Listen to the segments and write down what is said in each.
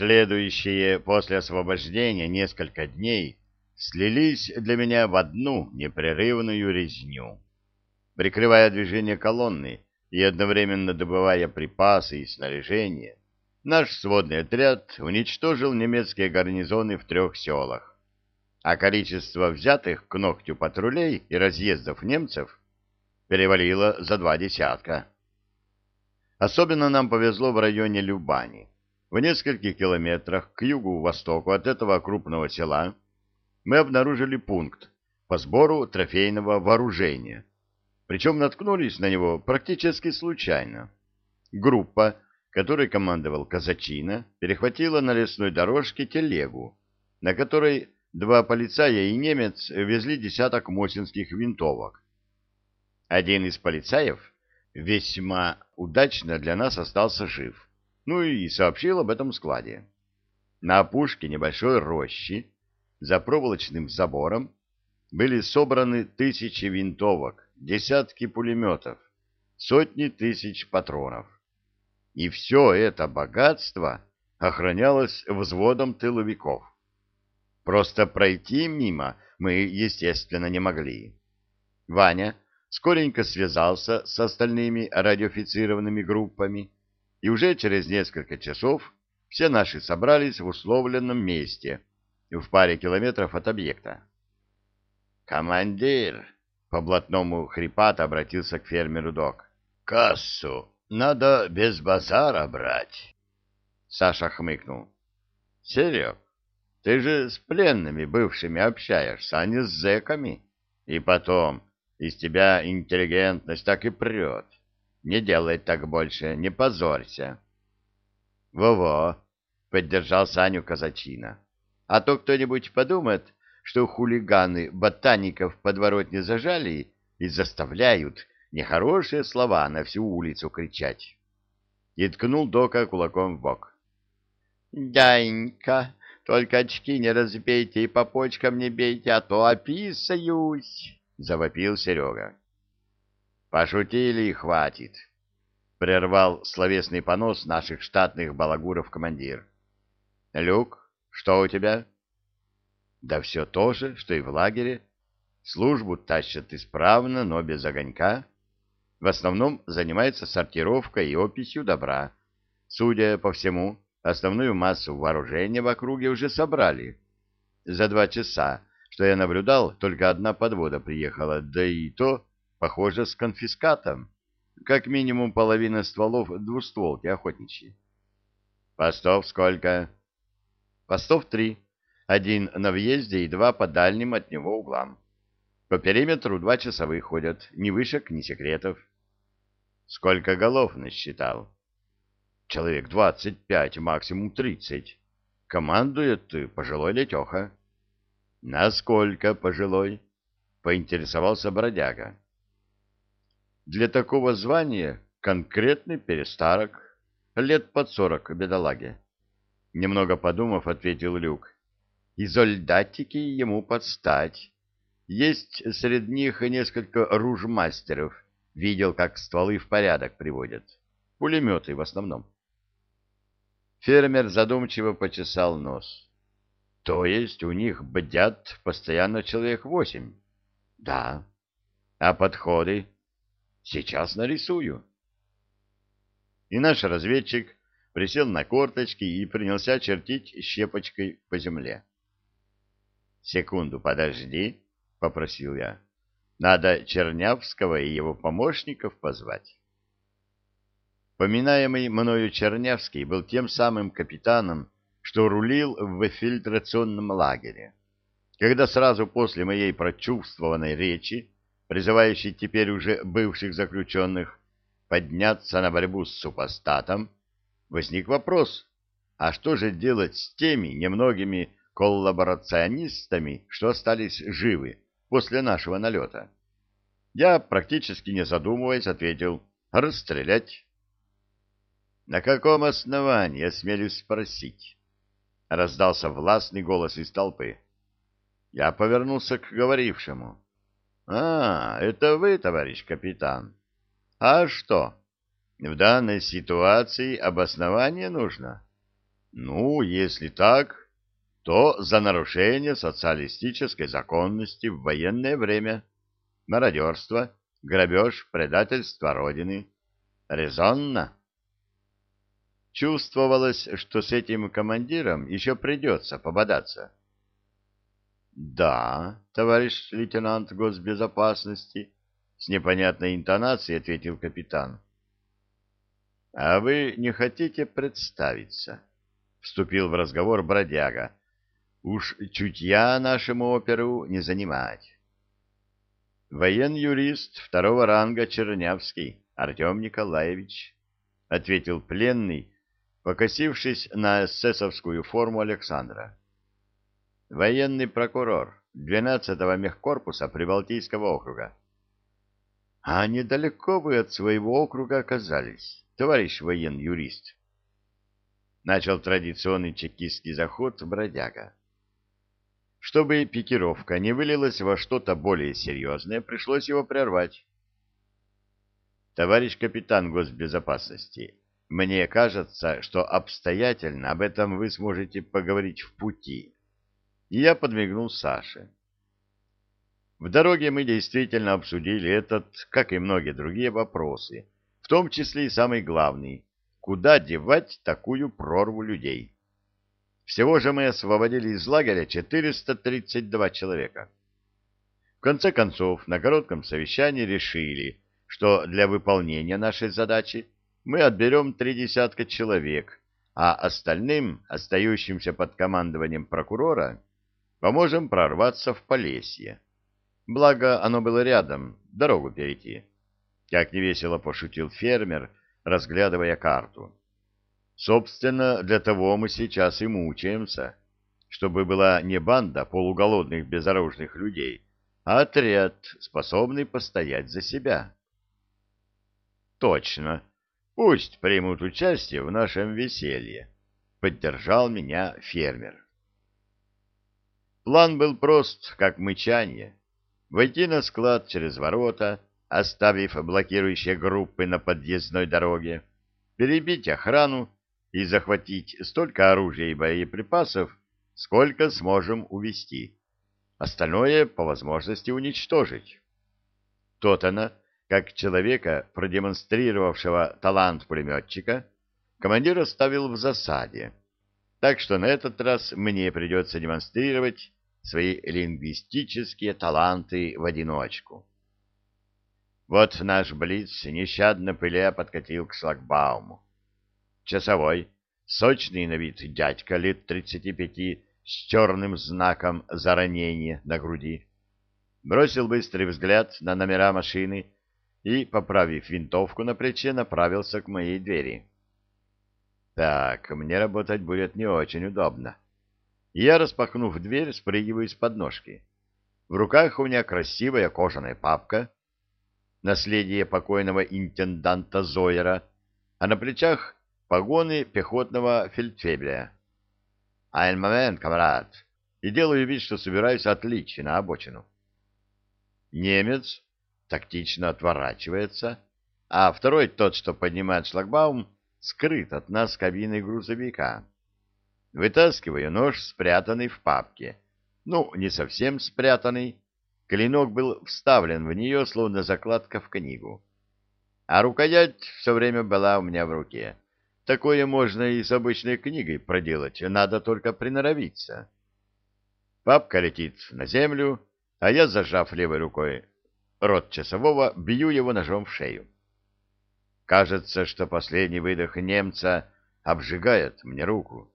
Следующие после освобождения несколько дней слились для меня в одну непрерывную резню. Прикрывая движение колонны и одновременно добывая припасы и снаряжение, наш сводный отряд уничтожил немецкие гарнизоны в трех селах, а количество взятых к ногтю патрулей и разъездов немцев перевалило за два десятка. Особенно нам повезло в районе Любани. В нескольких километрах к югу-востоку от этого крупного села мы обнаружили пункт по сбору трофейного вооружения. Причем наткнулись на него практически случайно. Группа, которой командовал Казачина, перехватила на лесной дорожке телегу, на которой два полицая и немец везли десяток мосинских винтовок. Один из полицаев весьма удачно для нас остался жив ну и сообщил об этом складе. На опушке небольшой рощи за проволочным забором были собраны тысячи винтовок, десятки пулеметов, сотни тысяч патронов. И все это богатство охранялось взводом тыловиков. Просто пройти мимо мы, естественно, не могли. Ваня скоренько связался с остальными радиофицированными группами, и уже через несколько часов все наши собрались в условленном месте, в паре километров от объекта. «Командир!» — по блатному хрипато обратился к фермеру док. «Кассу надо без базара брать!» Саша хмыкнул. «Серег, ты же с пленными бывшими общаешься, а не с зэками. И потом, из тебя интеллигентность так и прет. Не делай так больше, не позорься. Во-во, поддержал Саню Казачина. А то кто-нибудь подумает, что хулиганы ботаников подворотне зажали и заставляют нехорошие слова на всю улицу кричать. И ткнул Дока кулаком в бок. «Дянька, только очки не разбейте и по почкам не бейте, а то описаюсь!» — завопил Серега. Пошутили и хватит, прервал словесный понос наших штатных балагуров командир. Люк, что у тебя? Да все то же, что и в лагере. Службу тащат исправно, но без огонька. В основном занимается сортировкой и описью добра. Судя по всему, основную массу вооружения в округе уже собрали. За два часа, что я наблюдал, только одна подвода приехала, да и то Похоже, с конфискатом. Как минимум половина стволов двустволки охотничьи. Постов сколько? Постов три. Один на въезде и два по дальним от него углам. По периметру два часовых ходят, ни вышек, ни секретов. Сколько голов насчитал? Человек двадцать пять, максимум тридцать. Командует пожилой летеха. Насколько пожилой? Поинтересовался бродяга. Для такого звания конкретный перестарок, лет под сорок бедолаге. Немного подумав, ответил Люк. И солдатики ему подстать. Есть среди них несколько ружмастеров. Видел, как стволы в порядок приводят. Пулеметы в основном. Фермер задумчиво почесал нос. То есть у них бдят постоянно человек восемь? Да. А подходы? Сейчас нарисую. И наш разведчик присел на корточки и принялся чертить щепочкой по земле. «Секунду подожди», — попросил я. «Надо Чернявского и его помощников позвать». Поминаемый мною Чернявский был тем самым капитаном, что рулил в фильтрационном лагере. Когда сразу после моей прочувствованной речи призывающий теперь уже бывших заключенных подняться на борьбу с супостатом, возник вопрос, а что же делать с теми немногими коллаборационистами, что остались живы после нашего налета? Я, практически не задумываясь, ответил «расстрелять». «На каком основании, осмелюсь спросить?» — раздался властный голос из толпы. Я повернулся к говорившему. А, это вы, товарищ капитан. А что? В данной ситуации обоснование нужно? Ну, если так, то за нарушение социалистической законности в военное время, мародерство, грабеж, предательство Родины. Резонно? Чувствовалось, что с этим командиром еще придется пободаться. — Да, товарищ лейтенант госбезопасности, — с непонятной интонацией ответил капитан. — А вы не хотите представиться? — вступил в разговор бродяга. — Уж чутья нашему оперу не занимать. Воен-юрист второго ранга Чернявский Артем Николаевич, — ответил пленный, покосившись на эсэсовскую форму Александра. Военный прокурор 12-го мехкорпуса Прибалтийского округа. — А недалеко вы от своего округа оказались, товарищ воен-юрист? Начал традиционный чекистский заход бродяга. Чтобы пикировка не вылилась во что-то более серьезное, пришлось его прервать. Товарищ капитан госбезопасности, мне кажется, что обстоятельно об этом вы сможете поговорить в пути. И я подмигнул Саше. В дороге мы действительно обсудили этот, как и многие другие вопросы, в том числе и самый главный — куда девать такую прорву людей. Всего же мы освободили из лагеря 432 человека. В конце концов, на коротком совещании решили, что для выполнения нашей задачи мы отберем три десятка человек, а остальным, остающимся под командованием прокурора, поможем прорваться в Полесье. Благо, оно было рядом, дорогу перейти. Как невесело пошутил фермер, разглядывая карту. Собственно, для того мы сейчас и мучаемся, чтобы была не банда полуголодных безоружных людей, а отряд, способный постоять за себя. Точно. Пусть примут участие в нашем веселье. Поддержал меня фермер. План был прост, как мычание. Войти на склад через ворота, оставив блокирующие группы на подъездной дороге, перебить охрану и захватить столько оружия и боеприпасов, сколько сможем увезти. Остальное по возможности уничтожить. Тот-то, как человека, продемонстрировавшего талант пулеметчика, командир оставил в засаде. Так что на этот раз мне придется демонстрировать свои лингвистические таланты в одиночку. Вот наш Блиц, нещадно пыля, подкатил к шлагбауму. Часовой, сочный на вид дядька лет тридцати пяти, с черным знаком за ранение на груди, бросил быстрый взгляд на номера машины и, поправив винтовку на плече, направился к моей двери. Так, мне работать будет не очень удобно. Я, распахнув дверь, спрыгиваю с подножки. В руках у меня красивая кожаная папка, наследие покойного интенданта Зойера, а на плечах погоны пехотного фельдфебеля. «Айн момент, камрад!» И делаю вид, что собираюсь отличить на обочину. Немец тактично отворачивается, а второй, тот, что поднимает шлагбаум, скрыт от нас кабиной грузовика. Вытаскиваю нож, спрятанный в папке. Ну, не совсем спрятанный. Клинок был вставлен в нее, словно закладка в книгу. А рукоять все время была у меня в руке. Такое можно и с обычной книгой проделать, надо только приноровиться. Папка летит на землю, а я, зажав левой рукой рот часового, бью его ножом в шею. Кажется, что последний выдох немца обжигает мне руку.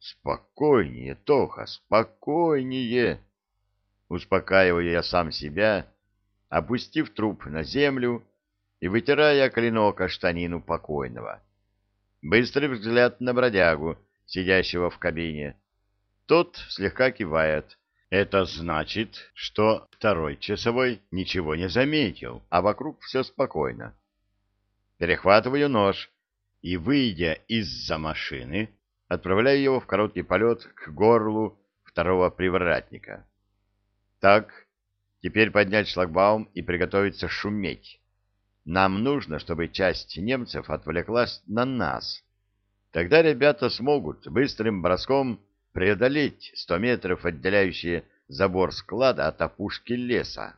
Спокойнее, Тоха, спокойнее. Успокаиваю я сам себя, опустив труп на землю и вытирая клинок о штанину покойного. Быстрый взгляд на бродягу, сидящего в кабине. Тот слегка кивает. Это значит, что второй часовой ничего не заметил, а вокруг все спокойно. Перехватываю нож и, выйдя из-за машины, отправляю его в короткий полет к горлу второго привратника. Так, теперь поднять шлагбаум и приготовиться шуметь. Нам нужно, чтобы часть немцев отвлеклась на нас. Тогда ребята смогут быстрым броском преодолеть сто метров, отделяющие забор склада от опушки леса.